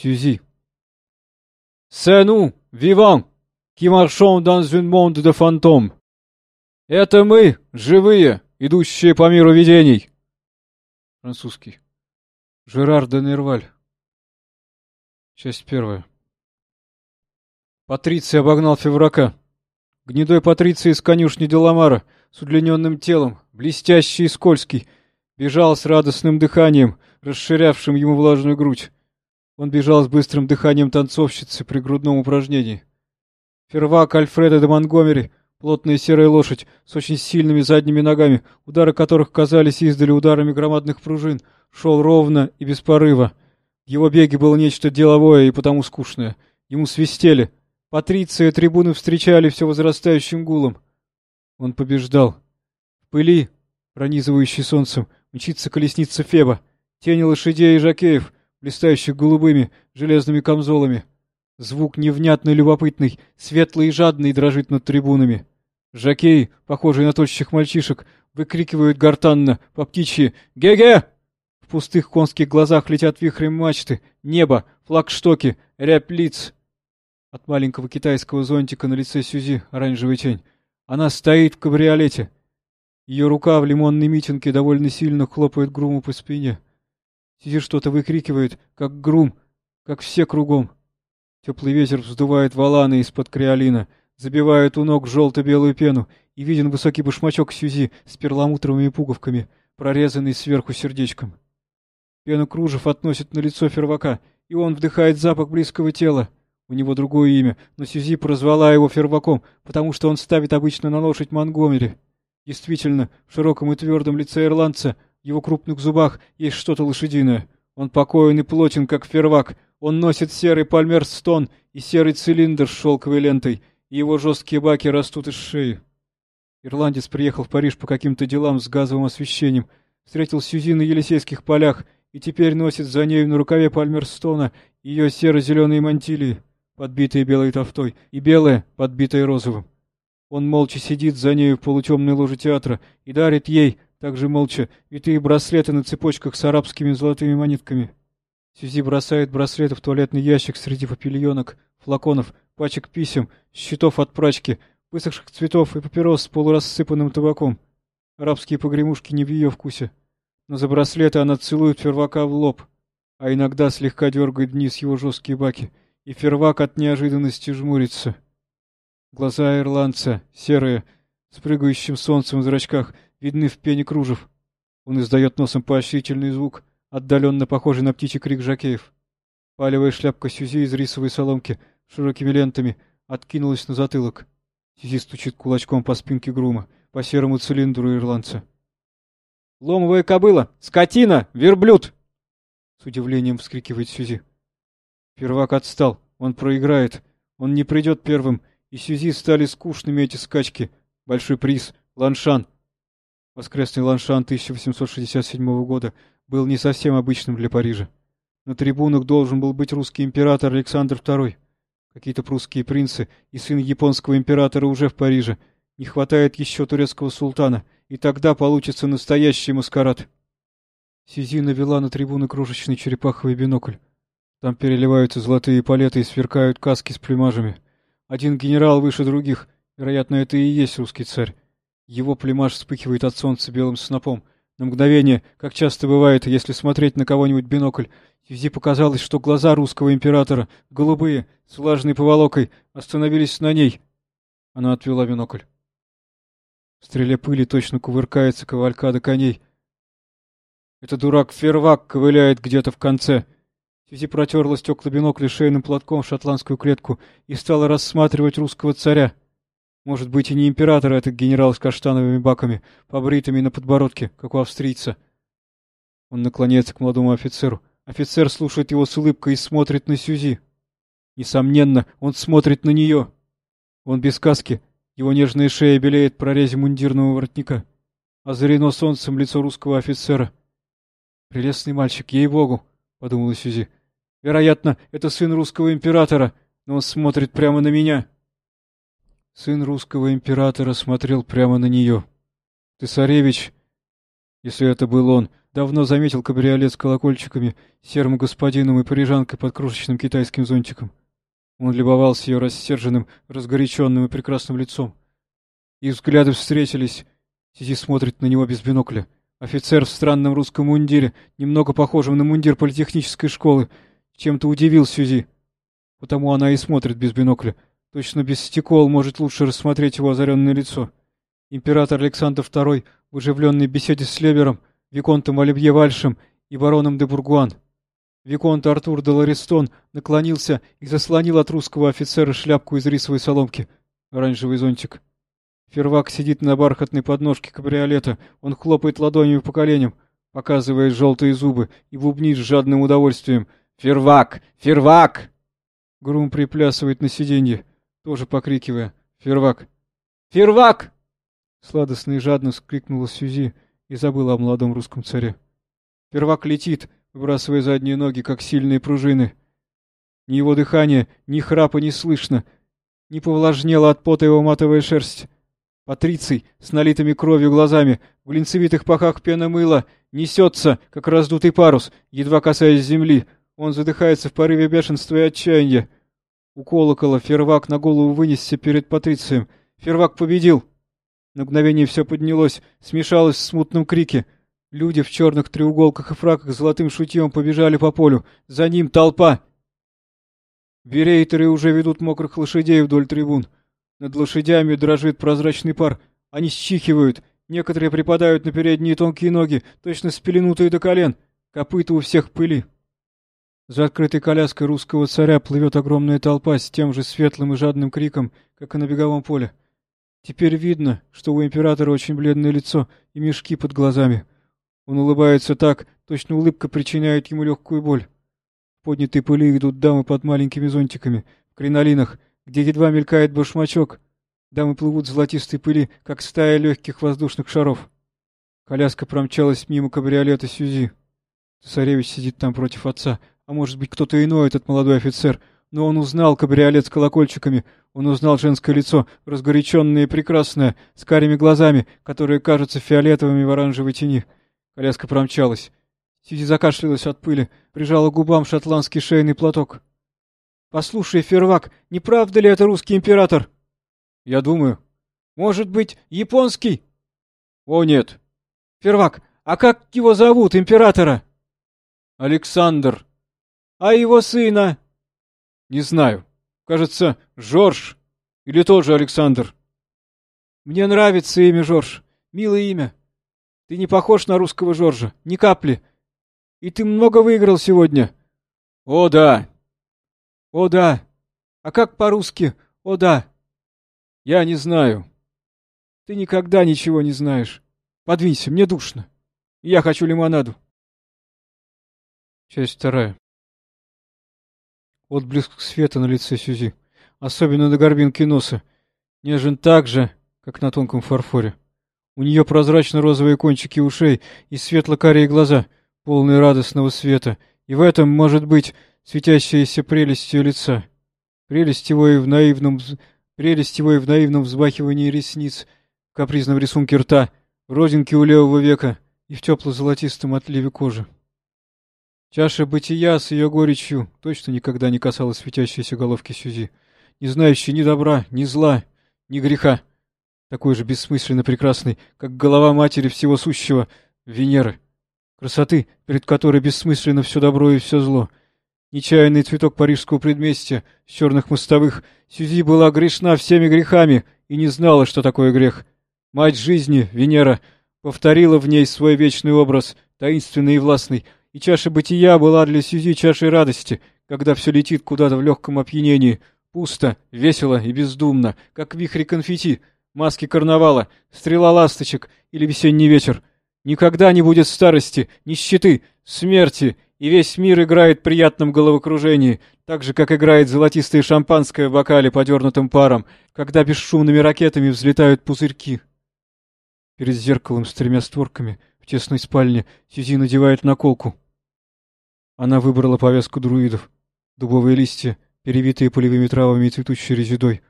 Сюзи. C'est nous, vivants, qui marchons dans un monde de fantômes. Это мы, живые, идущие по миру видений. Французский. Жерар де Нерваль. Часть первая. Патриций обогнал Феврака. Гнедой Патриций из конюшни Деламара, с удлиненным телом, блестящий и скользкий, бежал с радостным дыханием, расширявшим ему влажную грудь. Он бежал с быстрым дыханием танцовщицы при грудном упражнении. Фервак Альфреда де Монгомери, плотная серая лошадь с очень сильными задними ногами, удары которых казались издали ударами громадных пружин, шел ровно и без порыва. В его беге было нечто деловое и потому скучное. Ему свистели, Патриция трибуны встречали все возрастающим гулом. Он побеждал. В пыли, пронизывающей солнцем, мчится колесница Феба, тени лошадей и жакеев, блистающих голубыми, железными камзолами. Звук невнятный, любопытный, светлый и жадный дрожит над трибунами. Жакеи, похожие на тощих мальчишек, выкрикивают гортанно, по птичьи «Ге-ге!». В пустых конских глазах летят вихрем мачты, небо, флагштоки, рябь лиц, от маленького китайского зонтика на лице Сюзи оранжевая тень. Она стоит в кабриолете. Ее рука в лимонной митинге довольно сильно хлопает Груму по спине. Сюзи что-то выкрикивает, как Грум, как все кругом. Теплый ветер вздувает валаны из-под криолина, забивает у ног желто-белую пену, и виден высокий башмачок Сюзи с перламутровыми пуговками, прорезанный сверху сердечком. Пену кружев относит на лицо фервака, и он вдыхает запах близкого тела. У него другое имя, но Сюзи прозвала его Ферваком, потому что он ставит обычно на лошадь Монгомери. Действительно, в широком и твердом лице ирландца, его крупных зубах есть что-то лошадиное. Он покоен и плотен, как Фервак. Он носит серый пальмерстон и серый цилиндр с шелковой лентой, и его жесткие баки растут из шеи. Ирландец приехал в Париж по каким-то делам с газовым освещением, встретил Сюзи на Елисейских полях и теперь носит за нею на рукаве пальмерстона ее серо-зеленые мантилии подбитая белой тофтой, и белая, подбитая розовым. Он молча сидит за нею в полутемной ложе театра и дарит ей, также молча, витые браслеты на цепочках с арабскими золотыми монетками. Сюзи бросает браслеты в туалетный ящик среди папильонок, флаконов, пачек писем, щитов от прачки, высохших цветов и папирос с полурассыпанным табаком. Арабские погремушки не в ее вкусе. Но за браслеты она целует первака в лоб, а иногда слегка дергает вниз его жесткие баки — и Фервак от неожиданности жмурится. Глаза ирландца, серые, с прыгающим солнцем в зрачках, видны в пене кружев. Он издает носом поощрительный звук, отдаленно похожий на птичий крик жакеев. Палевая шляпка Сюзи из рисовой соломки широкими лентами откинулась на затылок. Сюзи стучит кулачком по спинке грума, по серому цилиндру ирландца. «Ломовая кобыла! Скотина! Верблюд!» С удивлением вскрикивает Сюзи. Первак отстал. Он проиграет. Он не придет первым. И Сюзи стали скучными эти скачки. Большой приз. Ланшан. Воскресный Ланшан 1867 года был не совсем обычным для Парижа. На трибунах должен был быть русский император Александр II. Какие-то прусские принцы и сын японского императора уже в Париже. Не хватает еще турецкого султана, и тогда получится настоящий маскарад. Сюзи навела на трибуны крошечный черепаховый бинокль. Там переливаются золотые палеты и сверкают каски с плюмажами. Один генерал выше других. Вероятно, это и есть русский царь. Его плюмаж вспыхивает от солнца белым снопом. На мгновение, как часто бывает, если смотреть на кого-нибудь бинокль, Сюзи показалось, что глаза русского императора, голубые, с влажной поволокой, остановились на ней. Она отвела бинокль. В стреле пыли точно кувыркается кавалькада коней. Это дурак Фервак ковыляет где-то в конце — Сюзи протерла стекла бинокля шейным платком в шотландскую клетку и стала рассматривать русского царя. Может быть, и не император, а этот генерал с каштановыми баками, побритыми на подбородке, как у австрийца. Он наклоняется к молодому офицеру. Офицер слушает его с улыбкой и смотрит на Сюзи. Несомненно, он смотрит на нее. Он без каски, его нежная шея белеет в прорезе мундирного воротника. Озарено солнцем лицо русского офицера. «Прелестный мальчик, ей-богу!» — подумала Сюзи. Вероятно, это сын русского императора, но он смотрит прямо на меня. Сын русского императора смотрел прямо на нее. Цесаревич, если это был он, давно заметил кабриолет с колокольчиками, серым господином и парижанкой под крошечным китайским зонтиком. Он любовался ее рассерженным, разгоряченным и прекрасным лицом. Их взгляды встретились. Сизи смотрит на него без бинокля. Офицер в странном русском мундире, немного похожем на мундир политехнической школы, чем-то удивил Сюзи. Потому она и смотрит без бинокля. Точно без стекол может лучше рассмотреть его озаренное лицо. Император Александр II в оживленной беседе с Лебером, Виконтом Оливье Вальшем и бароном де Бургуан. Виконт Артур де Ларистон наклонился и заслонил от русского офицера шляпку из рисовой соломки, оранжевый зонтик. Фервак сидит на бархатной подножке кабриолета. Он хлопает ладонями по коленям, показывая желтые зубы, и бубнит с жадным удовольствием. «Фервак! Фервак!» Грум приплясывает на сиденье, тоже покрикивая. «Фервак! Фервак!» Сладостно и жадно скрикнула Сюзи и забыла о молодом русском царе. Фервак летит, выбрасывая задние ноги, как сильные пружины. Ни его дыхания, ни храпа не слышно, не повлажнела от пота его матовая шерсть. Патриций с налитыми кровью глазами, в глинцевитых пахах пена мыла, несется, как раздутый парус, едва касаясь земли. Он задыхается в порыве бешенства и отчаяния. У колокола Фервак на голову вынесся перед Патрицием. Фервак победил! На мгновение все поднялось, смешалось в смутном крике. Люди в черных треуголках и фраках с золотым шутьем побежали по полю. За ним толпа! Берейтеры уже ведут мокрых лошадей вдоль трибун. Над лошадями дрожит прозрачный пар. Они счихивают. Некоторые припадают на передние тонкие ноги, точно спеленутые до колен. Копыта у всех пыли. За открытой коляской русского царя плывет огромная толпа с тем же светлым и жадным криком, как и на беговом поле. Теперь видно, что у императора очень бледное лицо и мешки под глазами. Он улыбается так, точно улыбка причиняет ему легкую боль. В поднятой пыли идут дамы под маленькими зонтиками, в кринолинах, где едва мелькает башмачок. Дамы плывут в золотистой пыли, как стая легких воздушных шаров. Коляска промчалась мимо кабриолета Сюзи. Цесаревич сидит там против отца, а может быть кто-то иной, этот молодой офицер. Но он узнал кабриолет с колокольчиками, он узнал женское лицо, разгоряченное и прекрасное, с карими глазами, которые кажутся фиолетовыми в оранжевой тени. Коляска промчалась. Сиди закашлялась от пыли, прижала к губам шотландский шейный платок. Послушай, Фервак, не правда ли это русский император? Я думаю. Может быть, японский? О, нет. Фервак, а как его зовут, императора? Александр. А его сына? Не знаю. Кажется, Жорж. Или тоже Александр. Мне нравится имя Жорж. Милое имя. Ты не похож на русского Жоржа. Ни капли. И ты много выиграл сегодня. О, да. О да. А как по-русски? О да. Я не знаю. Ты никогда ничего не знаешь. Подвинься, мне душно. Я хочу лимонаду. Часть вторая. Отблеск света на лице Сюзи, особенно на горбинке носа, нежен так же, как на тонком фарфоре. У нее прозрачно-розовые кончики ушей и светло-карие глаза, полные радостного света, и в этом, может быть, светящаяся прелестью лица. Прелесть его и в наивном, прелесть его и в наивном взбахивании ресниц, в капризном рисунке рта, в родинке у левого века и в тепло-золотистом отливе кожи. Чаша бытия с ее горечью точно никогда не касалась светящейся головки Сюзи, не знающей ни добра, ни зла, ни греха, такой же бессмысленно прекрасной, как голова матери всего сущего, Венеры, красоты, перед которой бессмысленно все добро и все зло, Нечаянный цветок парижского предместья, с черных мостовых, Сюзи была грешна всеми грехами и не знала, что такое грех. Мать жизни, Венера, повторила в ней свой вечный образ, таинственный и властный, и чаша бытия была для Сюзи чашей радости, когда все летит куда-то в легком опьянении, пусто, весело и бездумно, как вихри конфетти, маски карнавала, стрела ласточек или весенний вечер. Никогда не будет старости, нищеты, смерти и весь мир играет в приятном головокружении, так же, как играет золотистое шампанское в бокале подернутым паром, когда бесшумными ракетами взлетают пузырьки. Перед зеркалом с тремя створками тесной спальне Сюзи надевает наколку. Она выбрала повязку друидов, дубовые листья, перевитые полевыми травами и цветущей резидой.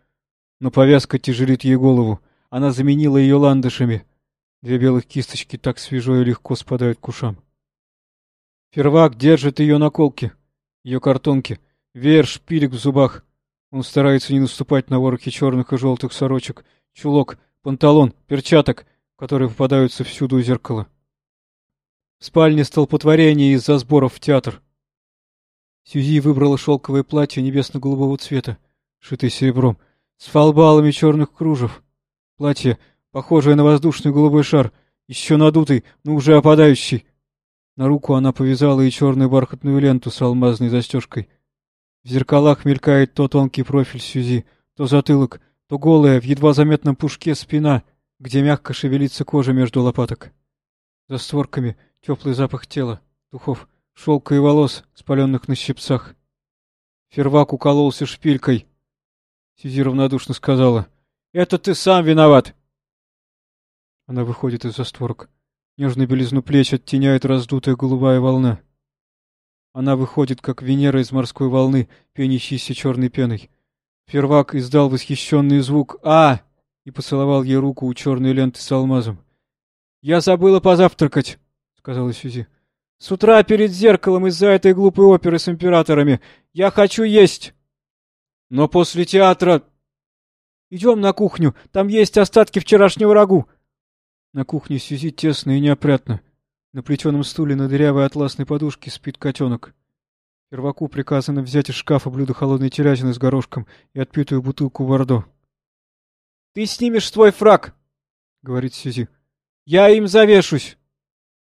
Но повязка тяжелит ей голову, она заменила ее ландышами. Две белых кисточки так свежо и легко спадают к ушам. Фервак держит ее на колке, ее картонке, веер шпилек в зубах. Он старается не наступать на ворохи черных и желтых сорочек, чулок, панталон, перчаток, которые попадаются всюду у зеркала. В спальне столпотворение из-за сборов в театр. Сюзи выбрала шелковое платье небесно-голубого цвета, шитое серебром, с фалбалами черных кружев. Платье, похожее на воздушный голубой шар, еще надутый, но уже опадающий. На руку она повязала и черную бархатную ленту с алмазной застежкой. В зеркалах мелькает то тонкий профиль Сюзи, то затылок, то голая, в едва заметном пушке спина, где мягко шевелится кожа между лопаток. За створками теплый запах тела, духов — шелка и волос, спаленных на щипцах. Фервак укололся шпилькой. Сизи равнодушно сказала. — Это ты сам виноват! Она выходит из застворок. Нежную белизну плеч оттеняет раздутая голубая волна. Она выходит, как Венера из морской волны, пенящейся черной пеной. Фервак издал восхищенный звук «А!» и поцеловал ей руку у черной ленты с алмазом. — Я забыла позавтракать, — сказала Сюзи. С утра перед зеркалом из-за этой глупой оперы с императорами. Я хочу есть. Но после театра... Идем на кухню, там есть остатки вчерашнего рагу. На кухне Сюзи тесно и неопрятно. На плетеном стуле на дырявой атласной подушке спит котенок. Перваку приказано взять из шкафа блюдо холодной телятины с горошком и отпитую бутылку Бордо. — Ты снимешь свой фраг, — говорит Сюзи. — Я им завешусь.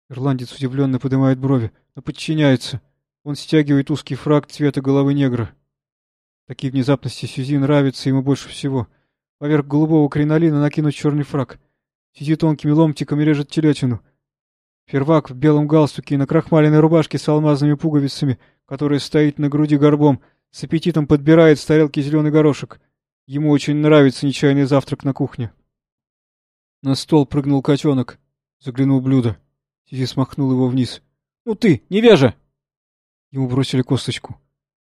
Ирландец удивленно поднимает брови, но подчиняется. Он стягивает узкий фраг цвета головы негра. Такие внезапности Сюзи нравятся ему больше всего. Поверх голубого кринолина накинуть черный фраг. Сюзи тонкими ломтиками режет телятину. Фервак в белом галстуке и на крахмаленной рубашке с алмазными пуговицами, которая стоит на груди горбом, с аппетитом подбирает с тарелки зеленый горошек. Ему очень нравится нечаянный завтрак на кухне. На стол прыгнул котенок. Заглянул блюдо. Сизи смахнул его вниз. «Ну ты, невежа!» Ему бросили косточку.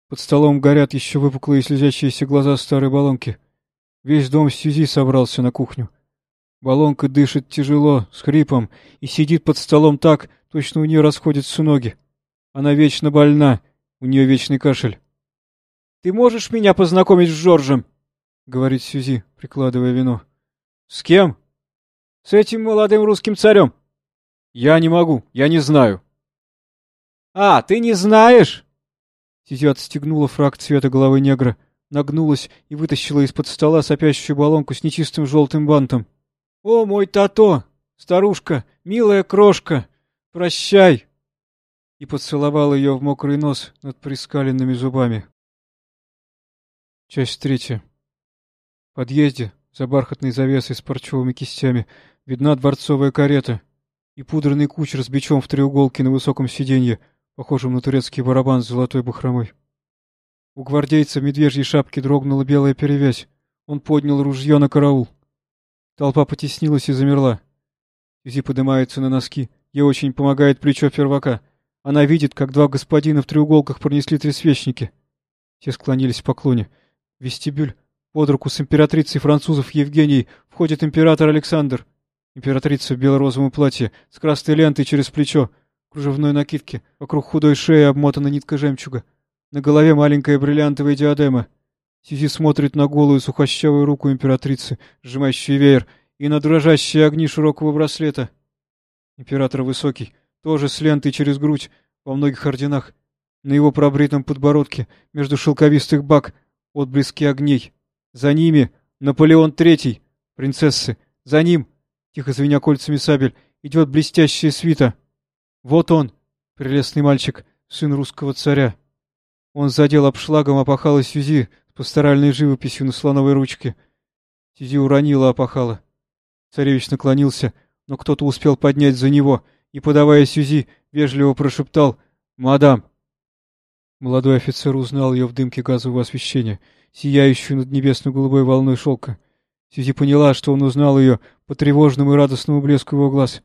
Под столом горят еще выпуклые слезящиеся глаза старой баллонки. Весь дом Сьюзи собрался на кухню. Баллонка дышит тяжело, с хрипом, и сидит под столом так, точно у нее расходятся ноги. Она вечно больна, у нее вечный кашель. — Ты можешь меня познакомить с Жоржем? — говорит Сьюзи, прикладывая вино. — С кем? — С этим молодым русским царем. Я не могу, я не знаю. А, ты не знаешь? Сизи отстегнула фраг цвета головы негра, нагнулась и вытащила из-под стола сопящую баллонку с нечистым желтым бантом. О, мой Тато! Старушка, милая крошка! Прощай! И поцеловал ее в мокрый нос над прискаленными зубами. Часть третья. В подъезде, за бархатной завесой с парчевыми кистями, видна дворцовая карета — и пудренный кучер с бичом в треуголке на высоком сиденье, похожем на турецкий барабан с золотой бахромой. У гвардейца в медвежьей шапке дрогнула белая перевязь. Он поднял ружье на караул. Толпа потеснилась и замерла. Юзи поднимается на носки. Ей очень помогает плечо первака. Она видит, как два господина в треуголках пронесли три свечники. Те склонились в поклоне. Вестибюль, под руку с императрицей французов Евгенией, входит император Александр. Императрица в бело-розовом платье, с красной лентой через плечо, кружевной накидке, вокруг худой шеи обмотана нитка жемчуга. На голове маленькая бриллиантовая диадема. Сизи смотрит на голую сухощавую руку императрицы, сжимающую веер, и на дрожащие огни широкого браслета. Император высокий, тоже с лентой через грудь, во многих орденах. На его пробритом подбородке, между шелковистых бак, отблески огней. За ними Наполеон Третий, принцессы. За ним Тихо звеня кольцами сабель, идет блестящая свита. Вот он, прелестный мальчик, сын русского царя. Он задел обшлагом опахало Сюзи с пасторальной живописью на слоновой ручке. Сюзи уронила опахало. Царевич наклонился, но кто-то успел поднять за него и, подавая Сюзи, вежливо прошептал «Мадам». Молодой офицер узнал ее в дымке газового освещения, сияющую над небесно-голубой волной шелка. Сизи поняла, что он узнал ее по тревожному и радостному блеску его глаз.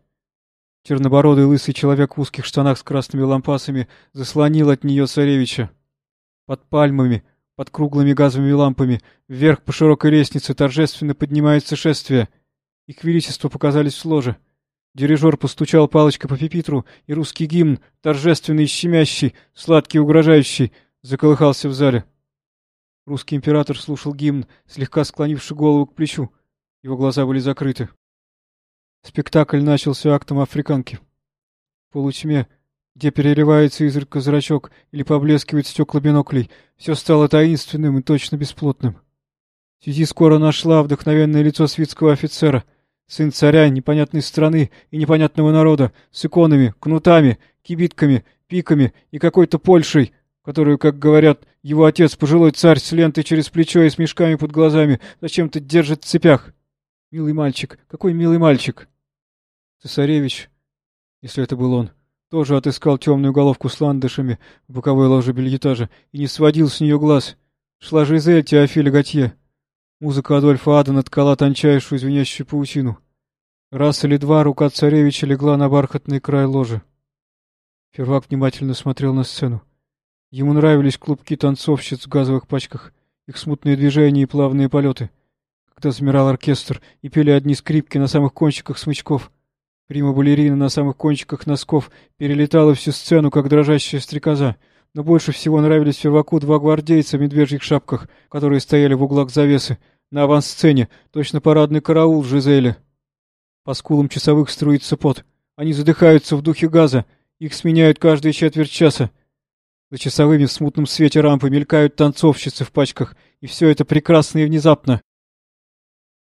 Чернобородый лысый человек в узких штанах с красными лампасами заслонил от нее царевича. Под пальмами, под круглыми газовыми лампами, вверх по широкой лестнице торжественно поднимается шествие. Их величество показались в ложе. Дирижер постучал палочкой по пепитру, и русский гимн, торжественный щемящий, сладкий угрожающий, заколыхался в зале. Русский император слушал гимн, слегка склонивший голову к плечу. Его глаза были закрыты. Спектакль начался актом африканки. В полутьме, где переливается изредка зрачок или поблескивает стекла биноклей, все стало таинственным и точно бесплотным. Сизи скоро нашла вдохновенное лицо свитского офицера — Сын царя непонятной страны и непонятного народа, с иконами, кнутами, кибитками, пиками и какой-то Польшей, которую, как говорят, его отец, пожилой царь, с лентой через плечо и с мешками под глазами, зачем-то держит в цепях. Милый мальчик, какой милый мальчик! Цесаревич, если это был он, тоже отыскал темную головку с ландышами в боковой ложе бельетажа и не сводил с нее глаз. Шла Жизель Теофиля Готье. Музыка Адольфа Ада наткала тончайшую звенящую паутину. Раз или два рука царевича легла на бархатный край ложи. Фервак внимательно смотрел на сцену. Ему нравились клубки танцовщиц в газовых пачках, их смутные движения и плавные полеты. Когда замирал оркестр и пели одни скрипки на самых кончиках смычков, прима-балерина на самых кончиках носков перелетала всю сцену, как дрожащая стрекоза — но больше всего нравились Ферваку два гвардейца в медвежьих шапках, которые стояли в углах завесы, на авансцене, точно парадный караул Жизели. По скулам часовых струится пот. Они задыхаются в духе газа, их сменяют каждые четверть часа. За часовыми в смутном свете рампы мелькают танцовщицы в пачках, и все это прекрасно и внезапно.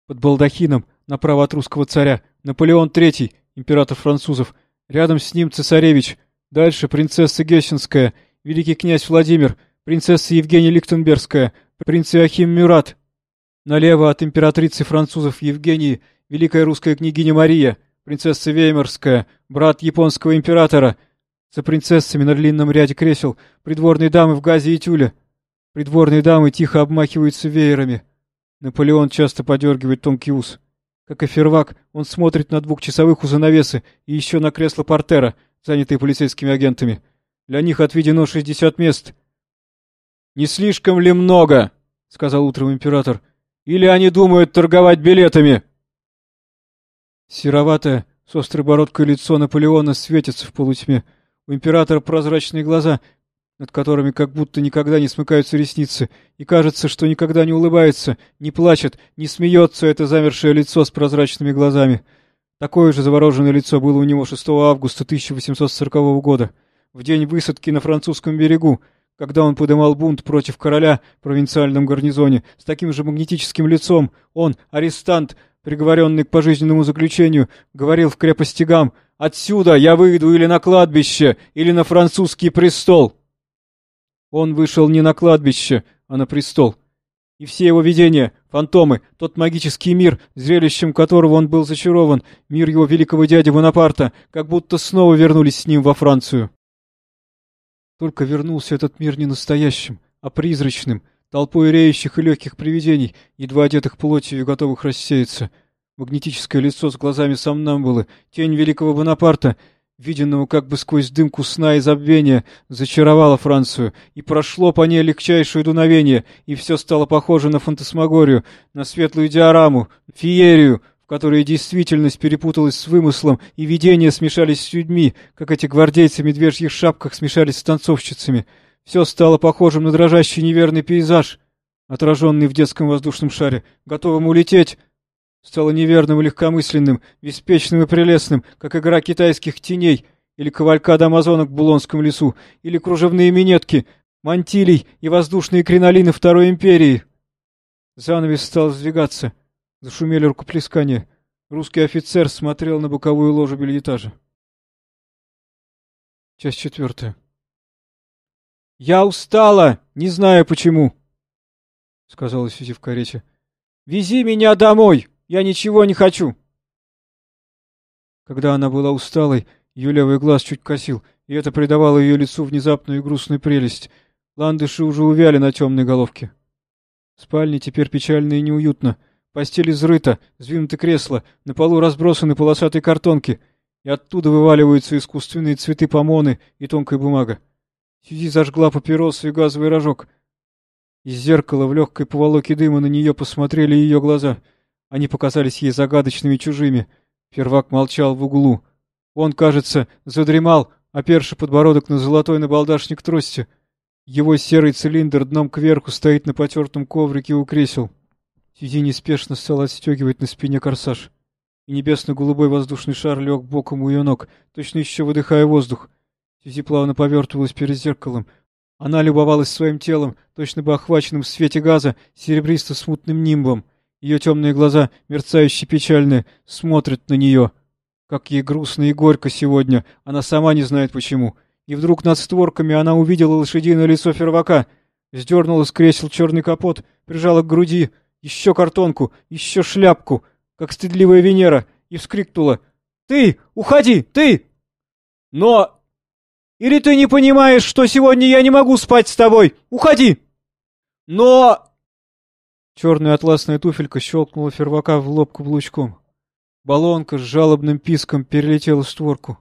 Под балдахином, направо от русского царя, Наполеон III, император французов, рядом с ним цесаревич, дальше принцесса Гессенская — великий князь Владимир, принцесса Евгения Лихтенбергская, принц Иохим Мюрат. Налево от императрицы французов Евгении, великая русская княгиня Мария, принцесса Веймарская, брат японского императора. За принцессами на длинном ряде кресел придворные дамы в газе и тюле. Придворные дамы тихо обмахиваются веерами. Наполеон часто подергивает тонкий ус. Как и Фервак, он смотрит на двухчасовых у занавесы и еще на кресло портера, занятые полицейскими агентами. Для них отведено шестьдесят мест. — Не слишком ли много? — сказал утром император. — Или они думают торговать билетами? Сероватое, с острой бородкой лицо Наполеона светится в полутьме. У императора прозрачные глаза, над которыми как будто никогда не смыкаются ресницы, и кажется, что никогда не улыбается, не плачет, не смеется это замершее лицо с прозрачными глазами. Такое же завороженное лицо было у него 6 августа 1840 года в день высадки на французском берегу, когда он подымал бунт против короля в провинциальном гарнизоне, с таким же магнетическим лицом, он, арестант, приговоренный к пожизненному заключению, говорил в крепости Гам «Отсюда я выйду или на кладбище, или на французский престол». Он вышел не на кладбище, а на престол. И все его видения, фантомы, тот магический мир, зрелищем которого он был зачарован, мир его великого дяди Бонапарта, как будто снова вернулись с ним во Францию. Только вернулся этот мир не настоящим, а призрачным, толпой реющих и легких привидений, едва одетых плотью и готовых рассеяться. Магнетическое лицо с глазами сомнамбулы, тень великого Бонапарта, виденного как бы сквозь дымку сна и забвения, зачаровало Францию, и прошло по ней легчайшее дуновение, и все стало похоже на фантасмагорию, на светлую диораму, феерию, в которой действительность перепуталась с вымыслом, и видения смешались с людьми, как эти гвардейцы в медвежьих шапках смешались с танцовщицами. Все стало похожим на дрожащий неверный пейзаж, отраженный в детском воздушном шаре, готовым улететь. Стало неверным и легкомысленным, беспечным и прелестным, как игра китайских теней, или кавалькада амазонок в Булонском лесу, или кружевные минетки, мантилий и воздушные кринолины Второй империи. Занавес стал сдвигаться — Зашумели рукоплескания. Русский офицер смотрел на боковую ложу бельетажа. Часть четвертая. «Я устала! Не знаю почему!» — сказала Сюзи в карете. «Вези меня домой! Я ничего не хочу!» Когда она была усталой, ее левый глаз чуть косил, и это придавало ее лицу внезапную и грустную прелесть. Ландыши уже увяли на темной головке. В спальне теперь печально и неуютно — Постель изрыта, сдвинуты кресла, на полу разбросаны полосатые картонки, и оттуда вываливаются искусственные цветы помоны и тонкая бумага. Сюзи зажгла папиросу и газовый рожок. Из зеркала в легкой поволоке дыма на нее посмотрели ее глаза. Они показались ей загадочными чужими. Первак молчал в углу. Он, кажется, задремал, оперши подбородок на золотой набалдашник трости. Его серый цилиндр дном кверху стоит на потертом коврике у кресел. Сизи неспешно стал отстегивать на спине корсаж. И небесно-голубой воздушный шар лег боком у ее ног, точно еще выдыхая воздух. Сизи плавно повертывалась перед зеркалом. Она любовалась своим телом, точно бы охваченным в свете газа, серебристо-смутным нимбом. Ее темные глаза, мерцающие печальные, смотрят на нее. Как ей грустно и горько сегодня, она сама не знает почему. И вдруг над створками она увидела лошадиное лицо фервака, сдернула с кресел черный капот, прижала к груди, еще картонку, еще шляпку, как стыдливая Венера, и вскрикнула. «Ты! Уходи! Ты!» «Но...» «Или ты не понимаешь, что сегодня я не могу спать с тобой? Уходи!» «Но...» Черная атласная туфелька щелкнула фервака в лоб каблучком. Баллонка с жалобным писком перелетела в створку.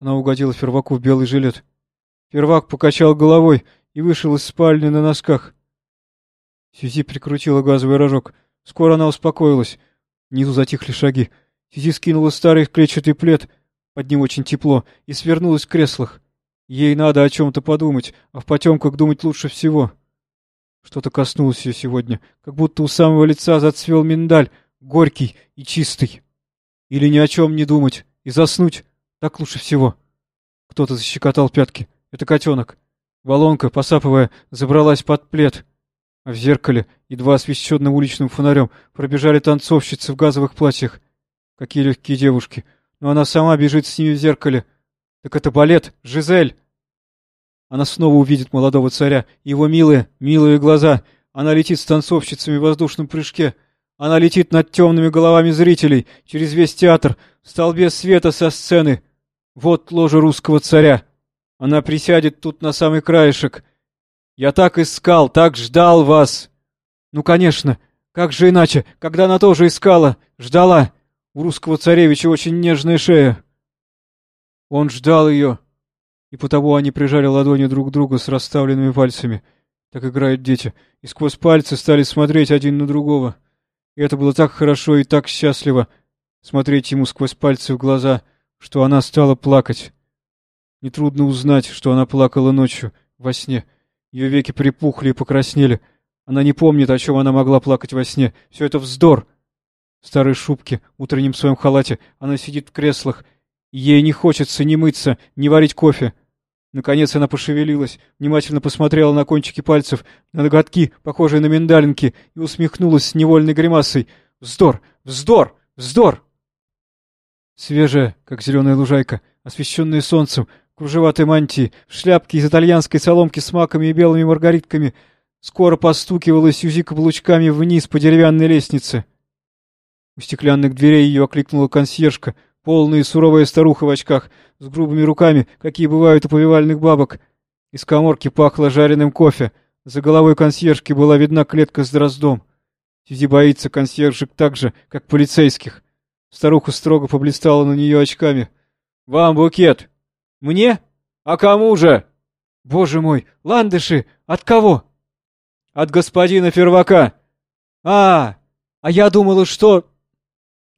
Она угодила Ферваку в белый жилет. Фервак покачал головой и вышел из спальни на носках. Сизи прикрутила газовый рожок. Скоро она успокоилась. Внизу затихли шаги. Сизи скинула старый клетчатый плед, под ним очень тепло, и свернулась в креслах. Ей надо о чем-то подумать, а в потемках думать лучше всего. Что-то коснулось ее сегодня, как будто у самого лица зацвел миндаль, горький и чистый. Или ни о чем не думать и заснуть, так лучше всего. Кто-то защекотал пятки. Это котенок. Волонка, посапывая, забралась под плед. А в зеркале, едва освещенным уличным фонарем, пробежали танцовщицы в газовых платьях. Какие легкие девушки. Но она сама бежит с ними в зеркале. Так это балет, Жизель. Она снова увидит молодого царя, его милые, милые глаза. Она летит с танцовщицами в воздушном прыжке. Она летит над темными головами зрителей, через весь театр, в столбе света со сцены. Вот ложа русского царя. Она присядет тут на самый краешек. Я так искал, так ждал вас. Ну, конечно, как же иначе, когда она тоже искала, ждала. У русского царевича очень нежная шея. Он ждал ее. И потому они прижали ладони друг к другу с расставленными пальцами. Так играют дети. И сквозь пальцы стали смотреть один на другого. И это было так хорошо и так счастливо смотреть ему сквозь пальцы в глаза, что она стала плакать. Нетрудно узнать, что она плакала ночью, во сне. Ее веки припухли и покраснели. Она не помнит, о чем она могла плакать во сне. Все это вздор. В старой шубке, утреннем своем халате, она сидит в креслах. Ей не хочется ни мыться, ни варить кофе. Наконец она пошевелилась, внимательно посмотрела на кончики пальцев, на ноготки, похожие на миндалинки, и усмехнулась с невольной гримасой. «Вздор! Вздор! Вздор!» Свежая, как зеленая лужайка, освещенная солнцем, кружеватой мантии, в шляпке из итальянской соломки с маками и белыми маргаритками, скоро постукивала Сюзи каблучками вниз по деревянной лестнице. У стеклянных дверей ее окликнула консьержка — Полная и суровая старуха в очках, с грубыми руками, какие бывают у повивальных бабок. Из коморки пахло жареным кофе. За головой консьержки была видна клетка с дроздом. Сиди боится консьержек так же, как полицейских. Старуха строго поблистала на нее очками. «Вам букет!» «Мне? А кому же?» «Боже мой, ландыши! От кого?» «От господина Фервака!» «А, а я думала, что...»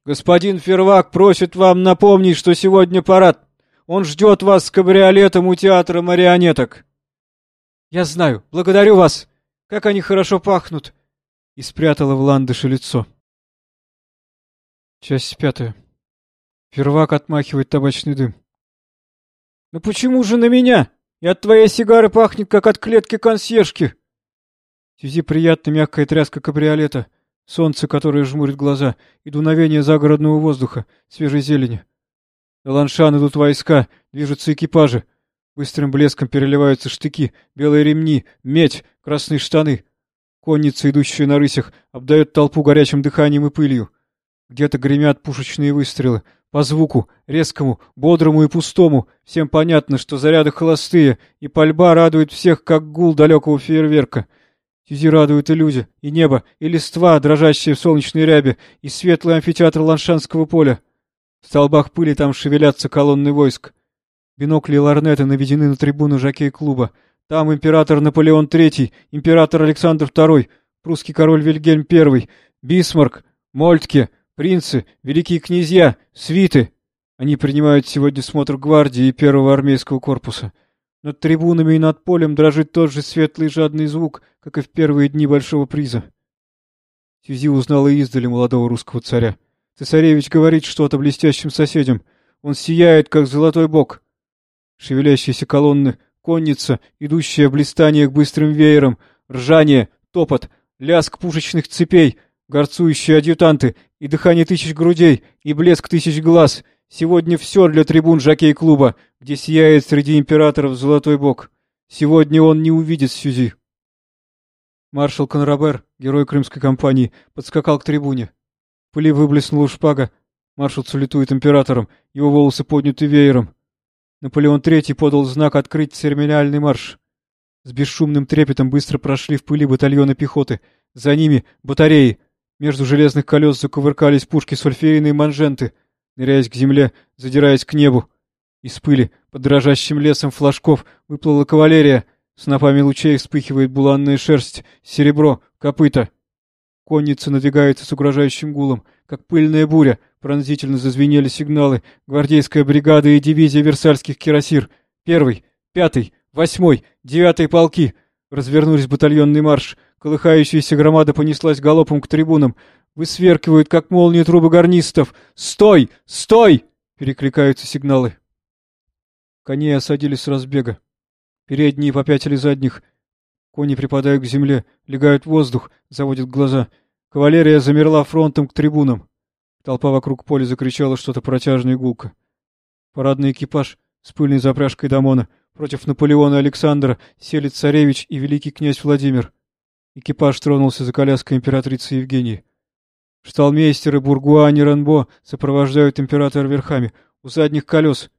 Господин Фервак просит вам напомнить, что сегодня парад. Он ждет вас с кабриолетом у театра марионеток. Я знаю. Благодарю вас. Как они хорошо пахнут. И спрятала в ландыше лицо. Часть пятая. Фервак отмахивает табачный дым. «Ну почему же на меня? И от твоей сигары пахнет, как от клетки консьержки!» Сизи приятно мягкая тряска кабриолета — Солнце, которое жмурит глаза, и дуновение загородного воздуха, свежей зелени. На ланшан идут войска, движутся экипажи. Быстрым блеском переливаются штыки, белые ремни, медь, красные штаны. Конница, идущая на рысях, обдает толпу горячим дыханием и пылью. Где-то гремят пушечные выстрелы. По звуку, резкому, бодрому и пустому, всем понятно, что заряды холостые, и пальба радует всех, как гул далекого фейерверка — Сюзи радуют и люди, и небо, и листва, дрожащие в солнечной рябе, и светлый амфитеатр Ланшанского поля. В столбах пыли там шевелятся колонны войск. Бинокли и ларнеты наведены на трибуну жокей-клуба. Там император Наполеон III, император Александр II, прусский король Вильгельм I, Бисмарк, Мольтке, принцы, великие князья, свиты. Они принимают сегодня смотр гвардии и первого армейского корпуса. Над трибунами и над полем дрожит тот же светлый жадный звук, как и в первые дни большого приза. Сюзи узнала издали молодого русского царя. Цесаревич говорит что-то блестящим соседям. Он сияет, как золотой бог. Шевелящиеся колонны, конница, идущая в блистаниях быстрым веером, ржание, топот, лязг пушечных цепей, горцующие адъютанты, и дыхание тысяч грудей, и блеск тысяч глаз. Сегодня все для трибун жокей-клуба, где сияет среди императоров золотой бог. Сегодня он не увидит Сюзи. Маршал Конрабер, герой крымской кампании, подскакал к трибуне. В пыли выблеснула шпага. Маршал салютует императором, его волосы подняты веером. Наполеон III подал знак открыть церемониальный марш. С бесшумным трепетом быстро прошли в пыли батальоны пехоты. За ними — батареи. Между железных колес закувыркались пушки сульфейные манженты, ныряясь к земле, задираясь к небу. Из пыли, под дрожащим лесом флажков, выплыла кавалерия. Снопами лучей вспыхивает буланная шерсть, серебро, копыта. Конница надвигается с угрожающим гулом, как пыльная буря. Пронзительно зазвенели сигналы. Гвардейская бригада и дивизия версальских кирасир. Первый, пятый, восьмой, девятый полки. Развернулись батальонный марш. Колыхающаяся громада понеслась галопом к трибунам. Высверкивают, как молнии трубы гарнистов. «Стой! Стой!» — перекликаются сигналы. Коней осадили с разбега. Передние попятили задних. Кони припадают к земле, легают в воздух, заводят глаза. Кавалерия замерла фронтом к трибунам. Толпа вокруг поля закричала что-то протяжное гулко. Парадный экипаж с пыльной запряжкой Дамона против Наполеона Александра сели царевич и великий князь Владимир. Экипаж тронулся за коляской императрицы Евгении. Шталмейстер и Бургуа Ранбо сопровождают императора верхами. У задних колес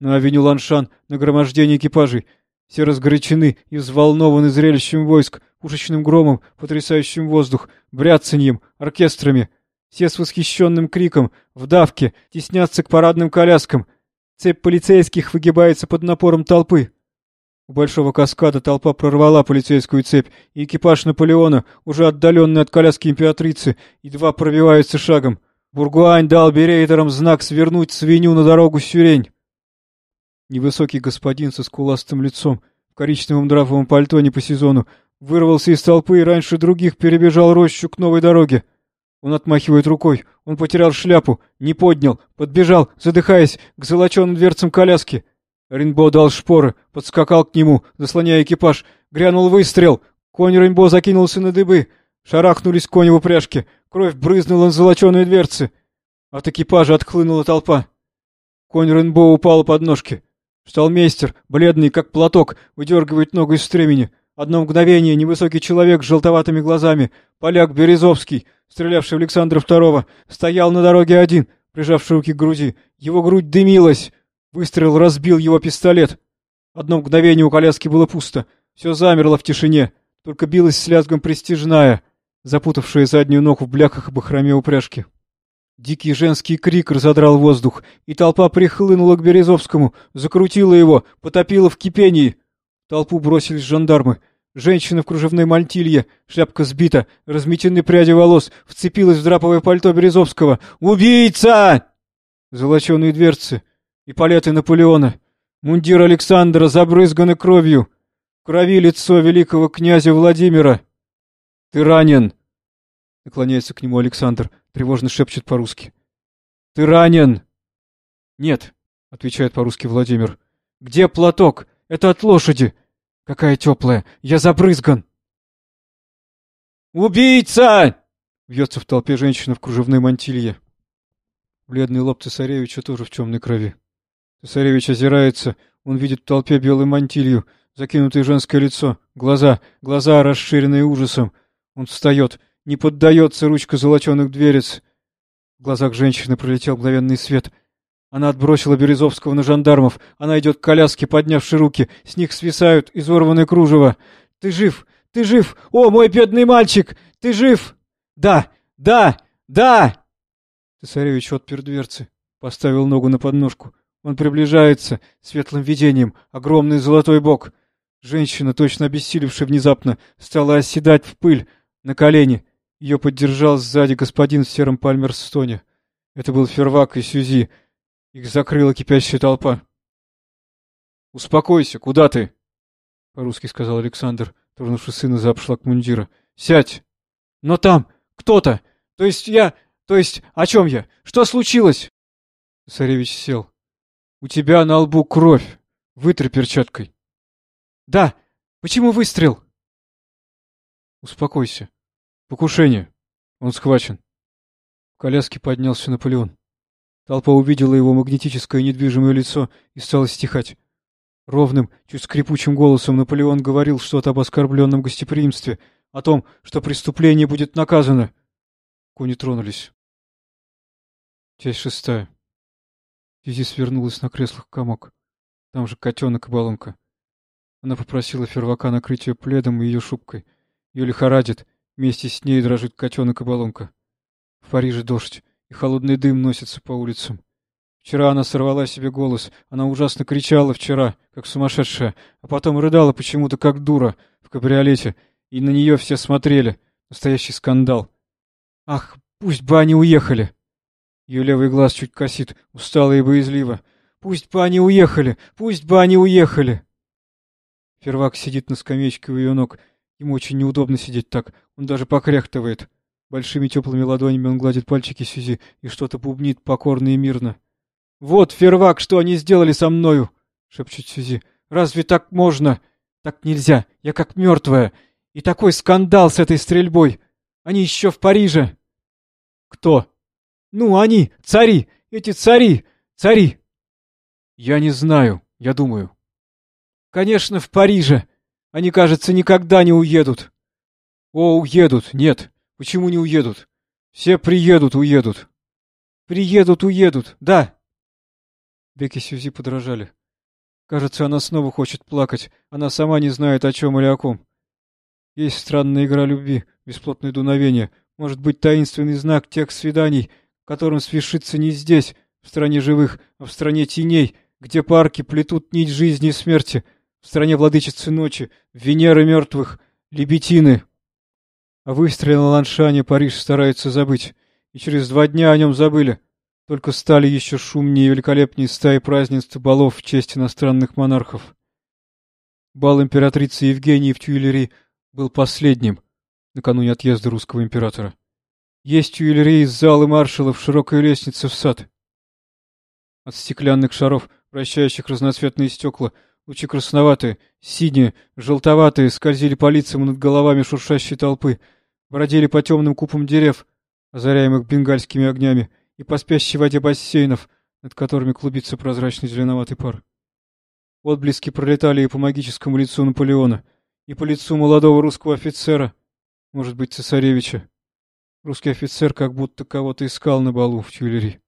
на авеню Ланшан нагромождение экипажей. Все разгорячены и взволнованы зрелищем войск, пушечным громом, потрясающим воздух, бряцаньем, оркестрами. Все с восхищенным криком, в давке, теснятся к парадным коляскам. Цепь полицейских выгибается под напором толпы. У Большого каскада толпа прорвала полицейскую цепь, и экипаж Наполеона, уже отдаленный от коляски императрицы, едва пробивается шагом. Бургуань дал берейтерам знак свернуть свинью на дорогу Сюрень. Невысокий господин со скуластым лицом, в коричневом драфовом пальто не по сезону, вырвался из толпы и раньше других перебежал рощу к новой дороге. Он отмахивает рукой, он потерял шляпу, не поднял, подбежал, задыхаясь, к золоченым дверцам коляски. Ринбо дал шпоры, подскакал к нему, заслоняя экипаж, грянул выстрел. Конь Ринбо закинулся на дыбы, шарахнулись кони в упряжке, кровь брызнула на золоченые дверцы. От экипажа отхлынула толпа. Конь Ринбо упал под ножки. Шталмейстер, бледный как платок, выдергивает ногу из стремени. Одно мгновение невысокий человек с желтоватыми глазами, поляк Березовский, стрелявший в Александра II, стоял на дороге один, прижавший руки к груди. Его грудь дымилась. Выстрел разбил его пистолет. Одно мгновение у коляски было пусто. Все замерло в тишине. Только билась с лязгом престижная, запутавшая заднюю ногу в бляхах и бахроме упряжки. Дикий женский крик разодрал воздух, и толпа прихлынула к Березовскому, закрутила его, потопила в кипении. В толпу бросились жандармы. Женщина в кружевной мантилье, шляпка сбита, разметены пряди волос, вцепилась в драповое пальто Березовского. «Убийца!» Золоченые дверцы, и палеты Наполеона. Мундир Александра забрызганы кровью. Крови лицо великого князя Владимира. «Ты ранен!» Наклоняется к нему Александр, тревожно шепчет по-русски. «Ты ранен!» «Нет», — отвечает по-русски Владимир. «Где платок? Это от лошади!» «Какая теплая! Я забрызган!» «Убийца!» — бьется в толпе женщина в кружевной мантилье. Бледный лоб цесаревича тоже в темной крови. Цесаревич озирается, он видит в толпе белую мантилью, закинутое женское лицо, глаза, глаза, расширенные ужасом. Он встает, не поддается ручка золоченых дверец. В глазах женщины пролетел мгновенный свет. Она отбросила Березовского на жандармов. Она идет к коляске, поднявши руки. С них свисают изорванные кружево. «Ты жив! Ты жив! О, мой бедный мальчик! Ты жив!» «Да! Да! Да!» Цесаревич отпер дверцы, поставил ногу на подножку. Он приближается, светлым видением, огромный золотой бок. Женщина, точно обессилевшая внезапно, стала оседать в пыль, на колени. Ее поддержал сзади господин в сером пальмерстоне. Это был Фервак и Сюзи. Их закрыла кипящая толпа. — Успокойся, куда ты? — по-русски сказал Александр, тронувший сына за обшлаг мундира. — Сядь! — Но там кто-то! То есть я... То есть о чем я? Что случилось? Царевич сел. — У тебя на лбу кровь. Вытри перчаткой. — Да. Почему выстрел? — Успокойся. Покушение. Он схвачен. В коляске поднялся Наполеон. Толпа увидела его магнетическое недвижимое лицо и стала стихать. Ровным, чуть скрипучим голосом Наполеон говорил что-то об оскорбленном гостеприимстве, о том, что преступление будет наказано. Кони тронулись. Часть шестая. Физи свернулась на креслах комок. Там же котенок и баллонка. Она попросила Фервака накрыть ее пледом и ее шубкой. Ее лихорадит, Вместе с ней дрожит котенок и баллонка. В Париже дождь, и холодный дым носится по улицам. Вчера она сорвала себе голос, она ужасно кричала вчера, как сумасшедшая, а потом рыдала почему-то как дура в кабриолете, и на нее все смотрели. Настоящий скандал. Ах, пусть бы они уехали! Ее левый глаз чуть косит, устало и боязливо. Пусть бы они уехали! Пусть бы они уехали! Фервак сидит на скамеечке у ее ног Ему очень неудобно сидеть так, он даже покряхтывает. Большими теплыми ладонями он гладит пальчики Сюзи и что-то бубнит покорно и мирно. «Вот, фервак, что они сделали со мною!» — шепчет Сюзи. «Разве так можно? Так нельзя, я как мертвая. И такой скандал с этой стрельбой! Они еще в Париже!» «Кто?» «Ну, они, цари, эти цари, цари!» «Я не знаю, я думаю». «Конечно, в Париже!» Они, кажется, никогда не уедут. О, уедут. Нет. Почему не уедут? Все приедут, уедут. Приедут, уедут. Да. Беки Сюзи подражали. Кажется, она снова хочет плакать. Она сама не знает, о чем или о ком. Есть странная игра любви, бесплотное дуновение. Может быть, таинственный знак тех свиданий, которым свершится не здесь, в стране живых, а в стране теней, где парки плетут нить жизни и смерти — в стране владычицы ночи, Венеры мертвых, Лебетины. А выстрел на Ланшане Париж старается забыть, и через два дня о нем забыли. Только стали еще шумнее и великолепнее стаи празднеств балов в честь иностранных монархов. Бал императрицы Евгении в Тюильри был последним, накануне отъезда русского императора. Есть Тюильри из залы маршалов широкая лестница в сад. От стеклянных шаров, вращающих разноцветные стекла, Лучи красноватые, синие, желтоватые скользили по лицам над головами шуршащей толпы, бродили по темным купам дерев, озаряемых бенгальскими огнями, и по спящей воде бассейнов, над которыми клубится прозрачный зеленоватый пар. Отблески пролетали и по магическому лицу Наполеона, и по лицу молодого русского офицера, может быть, цесаревича. Русский офицер как будто кого-то искал на балу в Тюильри.